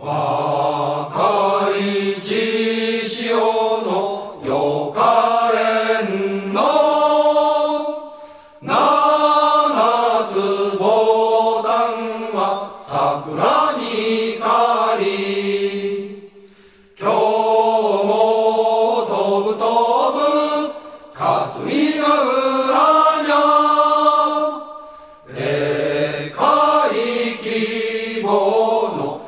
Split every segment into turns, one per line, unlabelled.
若い血潮のよかれんの。七つボタンは桜に借り。今日も飛ぶ飛ぶ霞ヶ浦にゃ。でかい希望の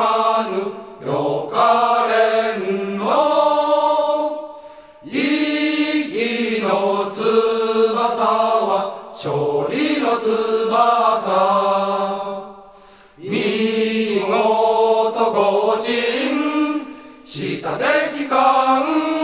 まぬよかれんの。息の翼は勝利の翼。見事ご鎮した敵艦